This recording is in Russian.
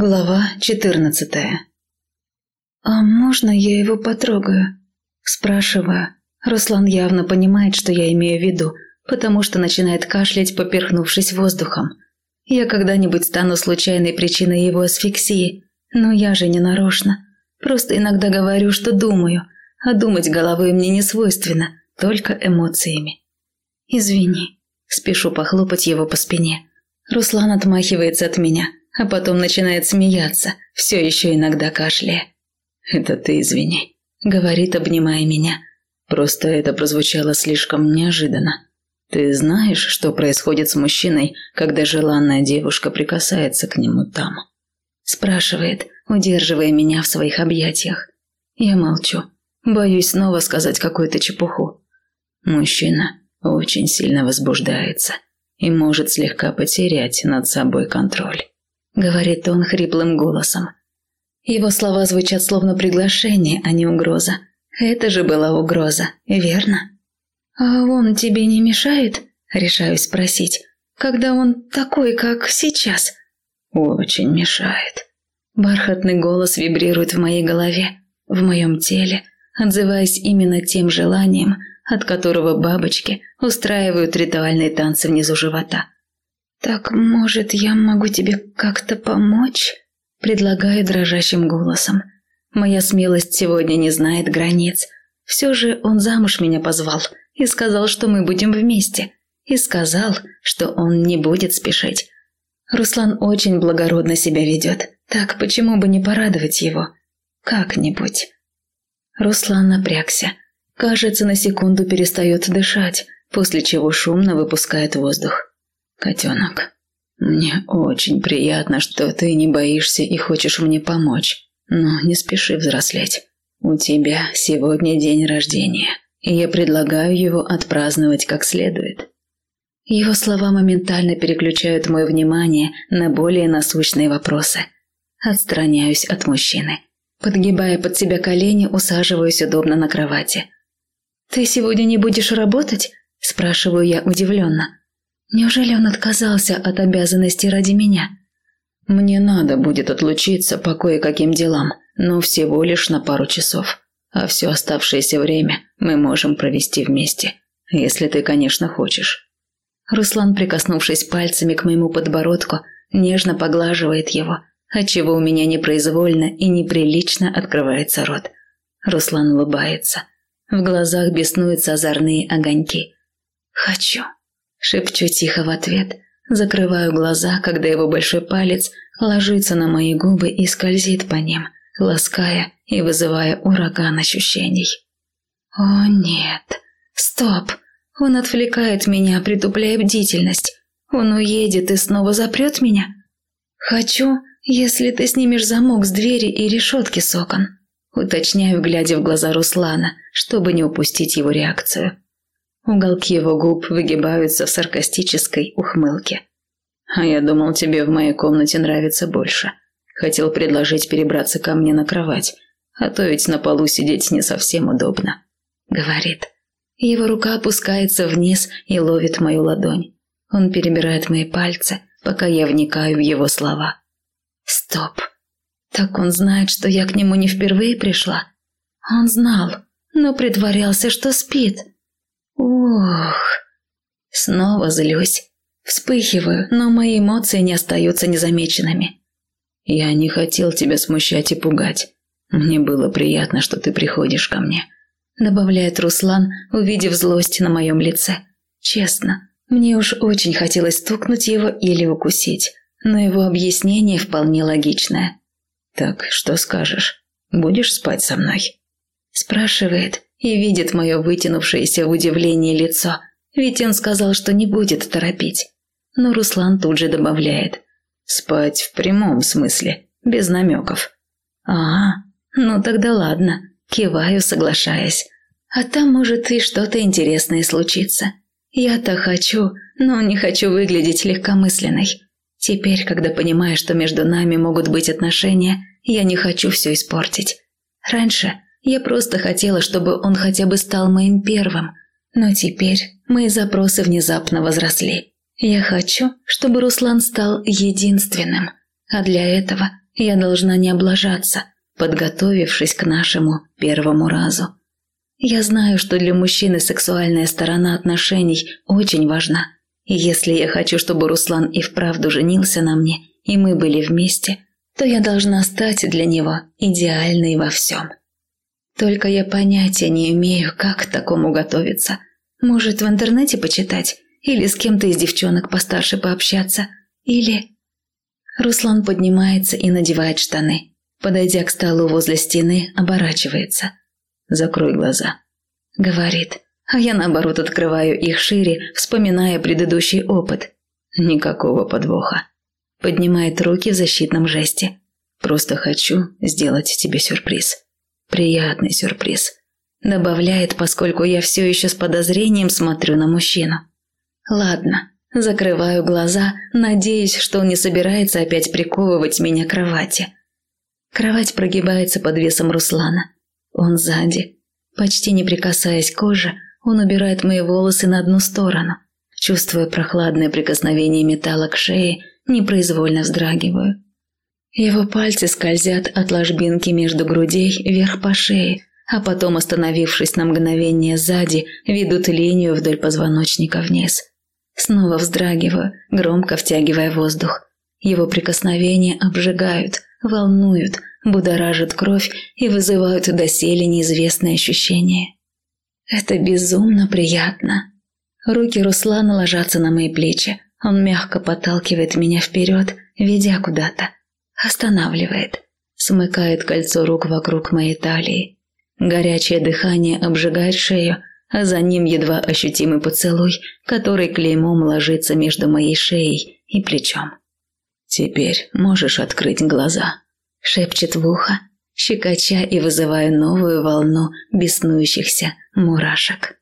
Глава четырнадцатая. «А можно я его потрогаю?» Спрашиваю. Руслан явно понимает, что я имею в виду, потому что начинает кашлять, поперхнувшись воздухом. Я когда-нибудь стану случайной причиной его асфиксии, но я же не нарочно. Просто иногда говорю, что думаю, а думать головой мне не свойственно, только эмоциями. «Извини», спешу похлопать его по спине. Руслан отмахивается от меня – а потом начинает смеяться, все еще иногда кашляя. «Это ты извини», — говорит, обнимая меня. «Просто это прозвучало слишком неожиданно. Ты знаешь, что происходит с мужчиной, когда желанная девушка прикасается к нему там?» Спрашивает, удерживая меня в своих объятиях. Я молчу, боюсь снова сказать какую-то чепуху. Мужчина очень сильно возбуждается и может слегка потерять над собой контроль говорит он хриплым голосом. Его слова звучат словно приглашение, а не угроза. Это же была угроза, верно? А он тебе не мешает? Решаюсь спросить. Когда он такой, как сейчас? Очень мешает. Бархатный голос вибрирует в моей голове, в моем теле, отзываясь именно тем желанием, от которого бабочки устраивают ритуальные танцы внизу живота. «Так, может, я могу тебе как-то помочь?» Предлагаю дрожащим голосом. Моя смелость сегодня не знает границ. Все же он замуж меня позвал и сказал, что мы будем вместе. И сказал, что он не будет спешить. Руслан очень благородно себя ведет. Так почему бы не порадовать его? Как-нибудь. Руслан напрягся. Кажется, на секунду перестает дышать, после чего шумно выпускает воздух. «Котенок, мне очень приятно, что ты не боишься и хочешь мне помочь, но не спеши взрослеть. У тебя сегодня день рождения, и я предлагаю его отпраздновать как следует». Его слова моментально переключают мое внимание на более насущные вопросы. Отстраняюсь от мужчины. Подгибая под себя колени, усаживаюсь удобно на кровати. «Ты сегодня не будешь работать?» – спрашиваю я удивленно. Неужели он отказался от обязанности ради меня? Мне надо будет отлучиться по кое-каким делам, но всего лишь на пару часов. А все оставшееся время мы можем провести вместе, если ты, конечно, хочешь. Руслан, прикоснувшись пальцами к моему подбородку, нежно поглаживает его, отчего у меня непроизвольно и неприлично открывается рот. Руслан улыбается. В глазах беснуются озорные огоньки. «Хочу». Шепчу тихо в ответ, закрываю глаза, когда его большой палец ложится на мои губы и скользит по ним, лаская и вызывая ураган ощущений. О нет, стоп, он отвлекает меня, притупляя бдительность. Он уедет и снова запрет меня? Хочу, если ты снимешь замок с двери и решетки с окон. Уточняю, глядя в глаза Руслана, чтобы не упустить его реакцию. Уголки его губ выгибаются в саркастической ухмылке. «А я думал, тебе в моей комнате нравится больше. Хотел предложить перебраться ко мне на кровать, а то ведь на полу сидеть не совсем удобно», — говорит. Его рука опускается вниз и ловит мою ладонь. Он перебирает мои пальцы, пока я вникаю в его слова. «Стоп! Так он знает, что я к нему не впервые пришла?» Он знал, но притворялся, что спит. Ох. Снова злюсь. Вспыхиваю, но мои эмоции не остаются незамеченными. Я не хотел тебя смущать и пугать. Мне было приятно, что ты приходишь ко мне. Добавляет Руслан, увидев злость на моем лице. Честно, мне уж очень хотелось стукнуть его или укусить, но его объяснение вполне логичное. «Так, что скажешь? Будешь спать со мной?» Спрашивает, и видит мое вытянувшееся в удивлении лицо, ведь он сказал, что не будет торопить. Но Руслан тут же добавляет. Спать в прямом смысле, без намеков. А, ну тогда ладно, киваю, соглашаясь. А там может и что-то интересное случиться. Я-то хочу, но не хочу выглядеть легкомысленной. Теперь, когда понимаю, что между нами могут быть отношения, я не хочу все испортить. Раньше я просто хотела, чтобы он хотя бы стал моим первым. Но теперь мои запросы внезапно возросли. Я хочу, чтобы Руслан стал единственным. А для этого Я должна не облажаться, подготовившись к нашему первому разу. Я знаю, что для мужчины сексуальная сторона отношений очень важна. И если я хочу, чтобы Руслан и вправду женился на мне, и мы были вместе, то я должна стать для него идеальной во всем. Только я понятия не имею, как к такому готовиться. Может, в интернете почитать? Или с кем-то из девчонок постарше пообщаться? Или... Руслан поднимается и надевает штаны. Подойдя к столу возле стены, оборачивается. «Закрой глаза», — говорит. А я, наоборот, открываю их шире, вспоминая предыдущий опыт. Никакого подвоха. Поднимает руки в защитном жесте. «Просто хочу сделать тебе сюрприз. Приятный сюрприз». Добавляет, поскольку я все еще с подозрением смотрю на мужчину. Ладно, закрываю глаза, надеясь, что он не собирается опять приковывать меня к кровати. Кровать прогибается под весом Руслана. Он сзади. Почти не прикасаясь к коже, он убирает мои волосы на одну сторону. Чувствуя прохладное прикосновение металла к шее, непроизвольно вздрагиваю. Его пальцы скользят от ложбинки между грудей вверх по шее, а потом, остановившись на мгновение сзади, ведут линию вдоль позвоночника вниз. Снова вздрагиваю, громко втягивая воздух. Его прикосновения обжигают, волнуют, будоражат кровь и вызывают доселе неизвестные ощущения. Это безумно приятно. Руки Руслана ложатся на мои плечи. Он мягко подталкивает меня вперед, ведя куда-то. Останавливает. Смыкает кольцо рук вокруг моей талии. Горячее дыхание обжигает шею, а за ним едва ощутимый поцелуй, который клеймом ложится между моей шеей и плечом. «Теперь можешь открыть глаза», – шепчет в ухо, щекоча и вызывая новую волну беснующихся мурашек.